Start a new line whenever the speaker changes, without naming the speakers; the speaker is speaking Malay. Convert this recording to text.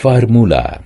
Formula.